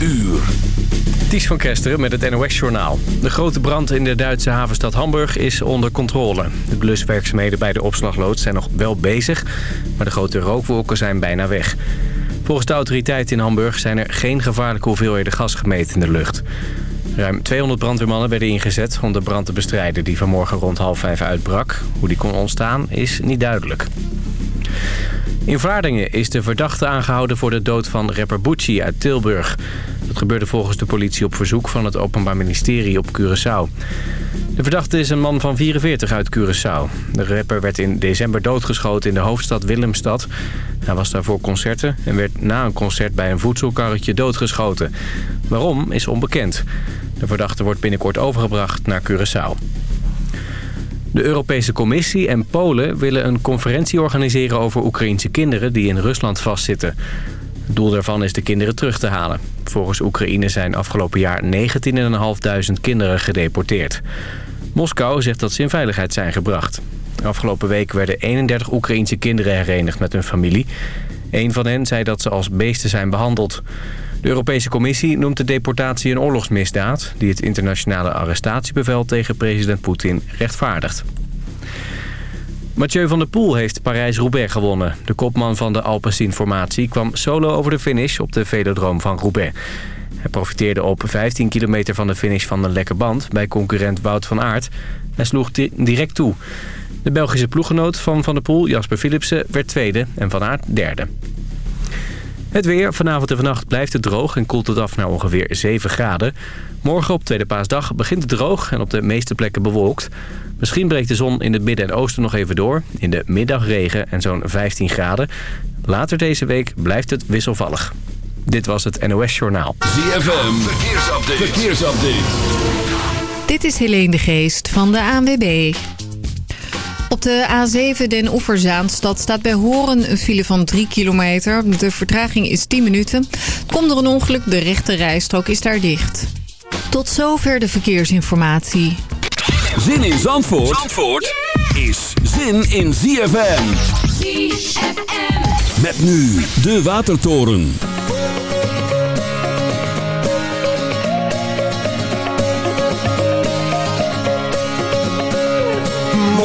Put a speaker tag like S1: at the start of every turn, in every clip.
S1: uur.
S2: Ties van Kesteren met het NOS-journaal. De grote brand in de Duitse havenstad Hamburg is onder controle. De bluswerkzaamheden bij de opslagloods zijn nog wel bezig... maar de grote rookwolken zijn bijna weg. Volgens de autoriteiten in Hamburg zijn er geen gevaarlijke hoeveelheden gas gemeten in de lucht. Ruim 200 brandweermannen werden ingezet om de brand te bestrijden... die vanmorgen rond half vijf uitbrak. Hoe die kon ontstaan is niet duidelijk. In Vlaardingen is de verdachte aangehouden voor de dood van rapper Bucci uit Tilburg. Dat gebeurde volgens de politie op verzoek van het Openbaar Ministerie op Curaçao. De verdachte is een man van 44 uit Curaçao. De rapper werd in december doodgeschoten in de hoofdstad Willemstad. Hij was daar voor concerten en werd na een concert bij een voedselkarretje doodgeschoten. Waarom is onbekend. De verdachte wordt binnenkort overgebracht naar Curaçao. De Europese Commissie en Polen willen een conferentie organiseren over Oekraïnse kinderen die in Rusland vastzitten. Het doel daarvan is de kinderen terug te halen. Volgens Oekraïne zijn afgelopen jaar 19.500 kinderen gedeporteerd. Moskou zegt dat ze in veiligheid zijn gebracht. Afgelopen week werden 31 Oekraïnse kinderen herenigd met hun familie. Een van hen zei dat ze als beesten zijn behandeld. De Europese Commissie noemt de deportatie een oorlogsmisdaad... die het internationale arrestatiebevel tegen president Poetin rechtvaardigt. Mathieu van der Poel heeft Parijs-Roubaix gewonnen. De kopman van de Alpecin-formatie kwam solo over de finish op de velodroom van Roubaix. Hij profiteerde op 15 kilometer van de finish van een lekke band... bij concurrent Wout van Aert. Hij sloeg direct toe. De Belgische ploeggenoot van Van der Poel, Jasper Philipsen, werd tweede en Van Aert derde. Het weer. Vanavond en vannacht blijft het droog en koelt het af naar ongeveer 7 graden. Morgen op Tweede Paasdag begint het droog en op de meeste plekken bewolkt. Misschien breekt de zon in het midden en oosten nog even door. In de middag regen en zo'n 15 graden. Later deze week blijft het wisselvallig. Dit was het NOS Journaal.
S1: ZFM. Verkeersupdate. Verkeersupdate.
S3: Dit is Helene de Geest van de ANWB. Op de A7 Den Oeverzaanstad staat bij Horen een file van 3 kilometer. De vertraging is 10 minuten. Komt er een ongeluk, de rechte rijstrook is daar dicht. Tot zover de verkeersinformatie.
S1: Zin in Zandvoort, Zandvoort is zin in ZFM. ZFM. Met nu de Watertoren.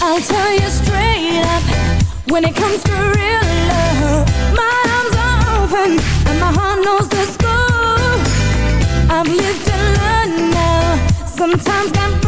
S4: I'll tell you straight up when it comes to real love open and my heart knows the score. I've lived and learned now. Sometimes got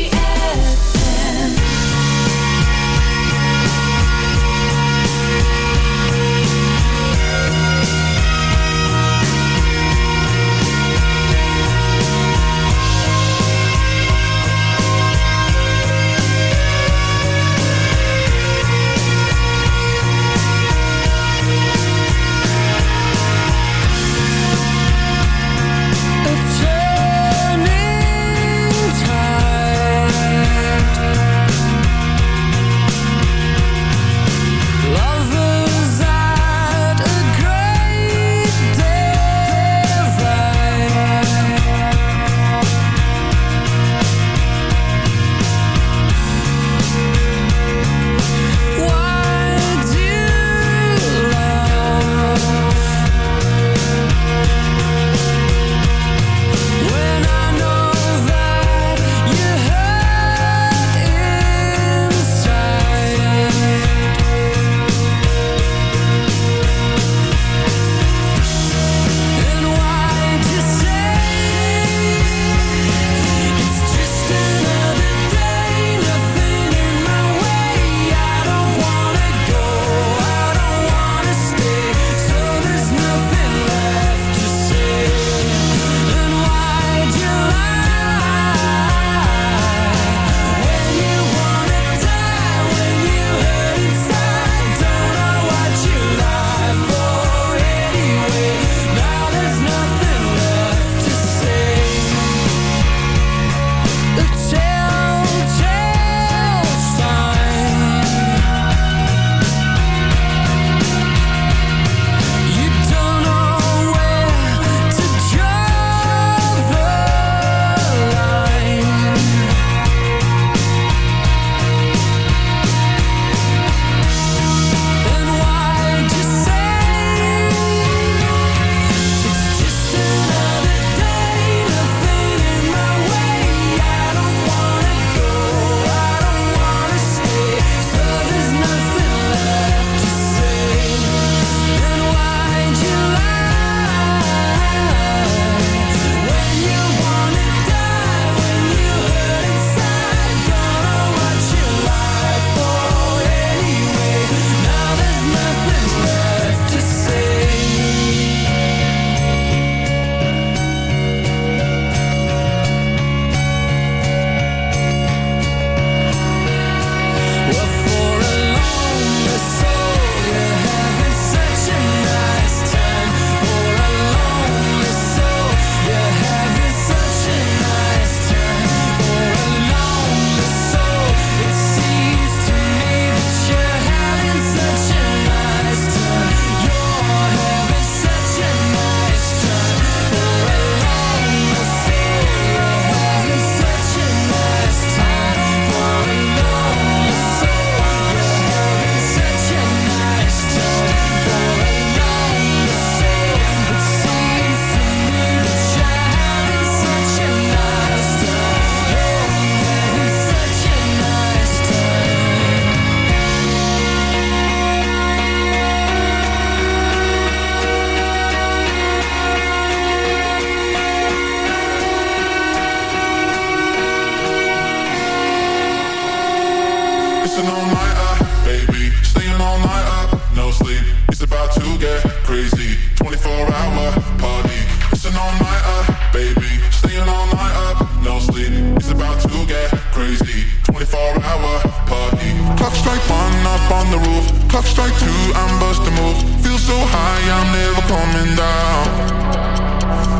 S4: on the roof. Clock strike two, I'm busting move. Feel so high, I'm never coming down.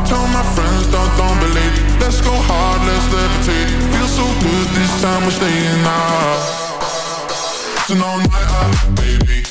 S4: Tell my friends, don't, don't believe. Let's go hard, let's levitate. Feel so good, this time we're staying out. So no night out,
S5: baby.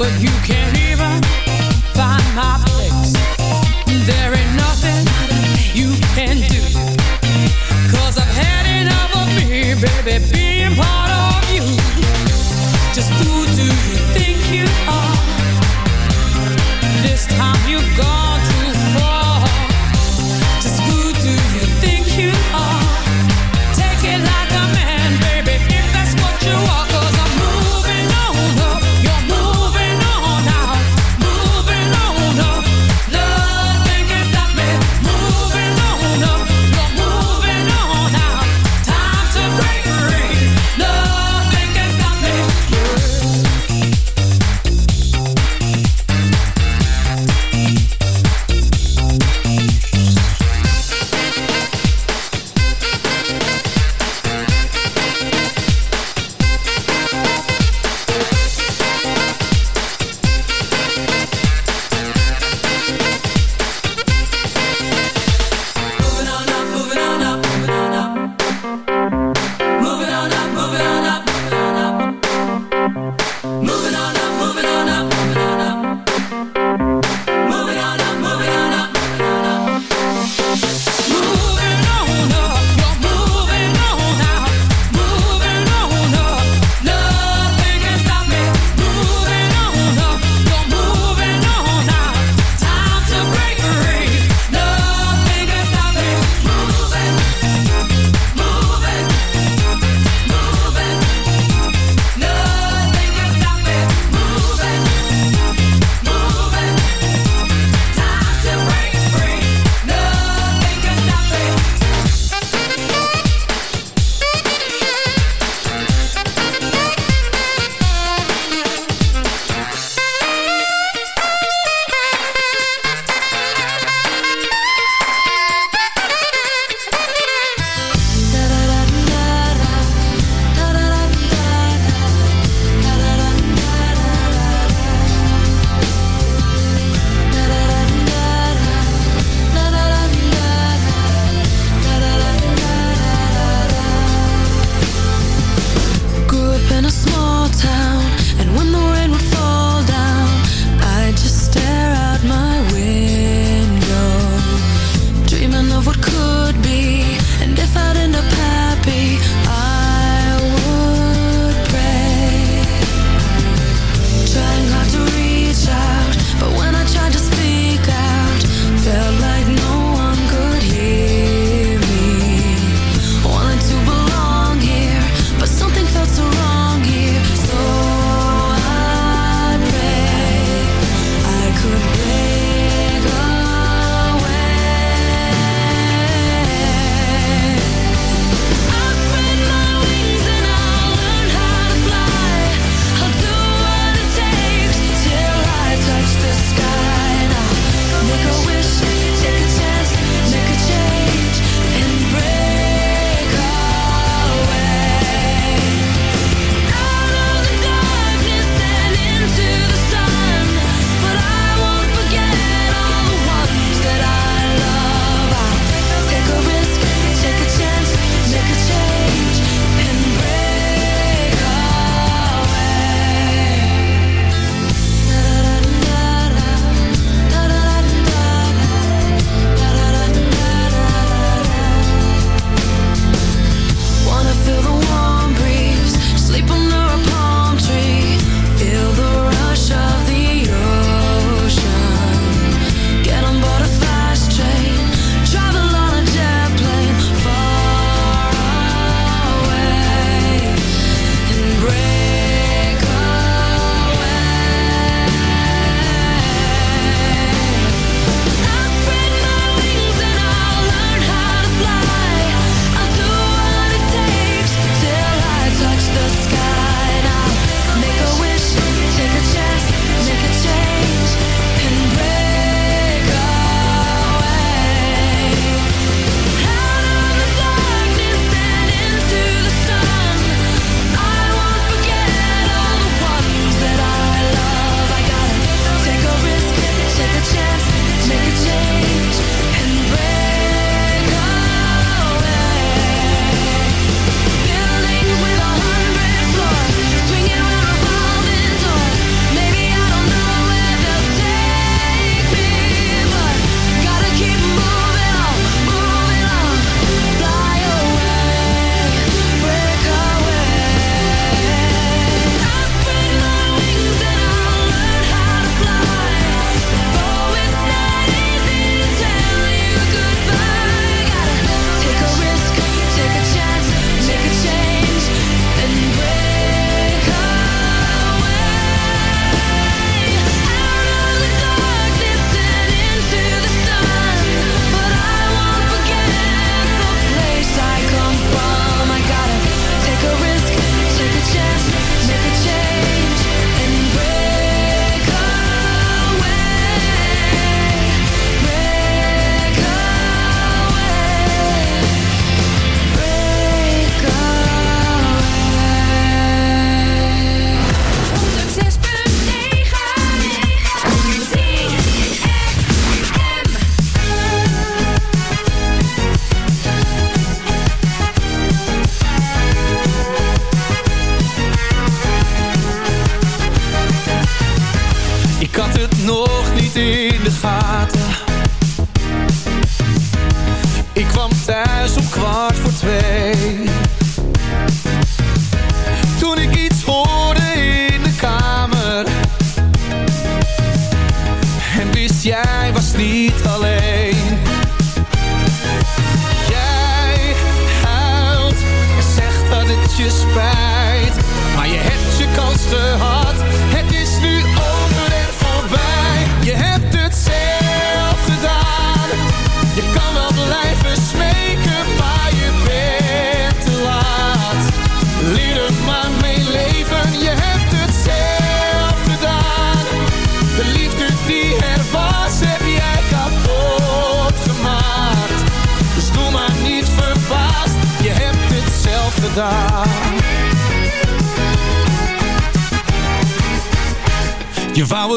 S6: but you can't even find my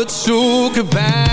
S7: het zoeken bij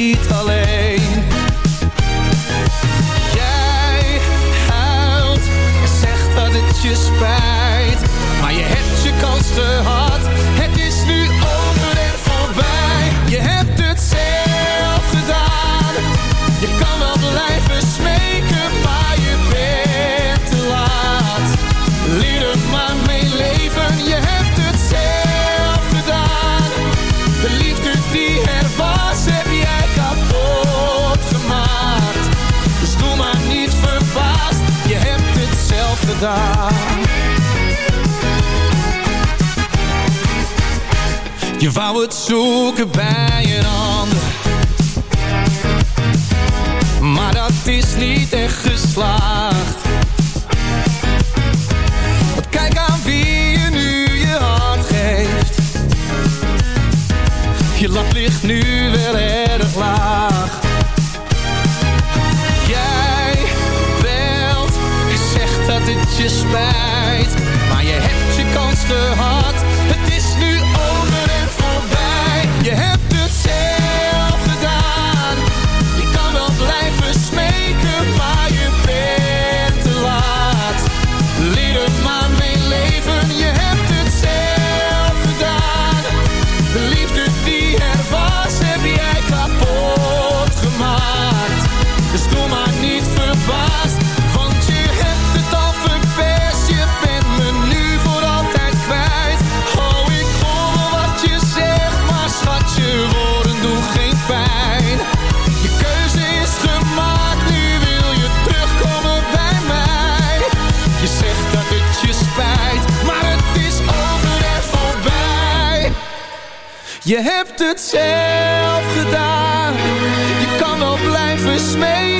S7: niet alleen Jij huilt en zegt dat het je spijt Maar je hebt je kans gehad Het is nu al. Je wou het zoeken bij een ander. spijt. Maar je hebt je kans gehad. Je hebt het zelf gedaan. Je kan wel blijven
S1: smeden.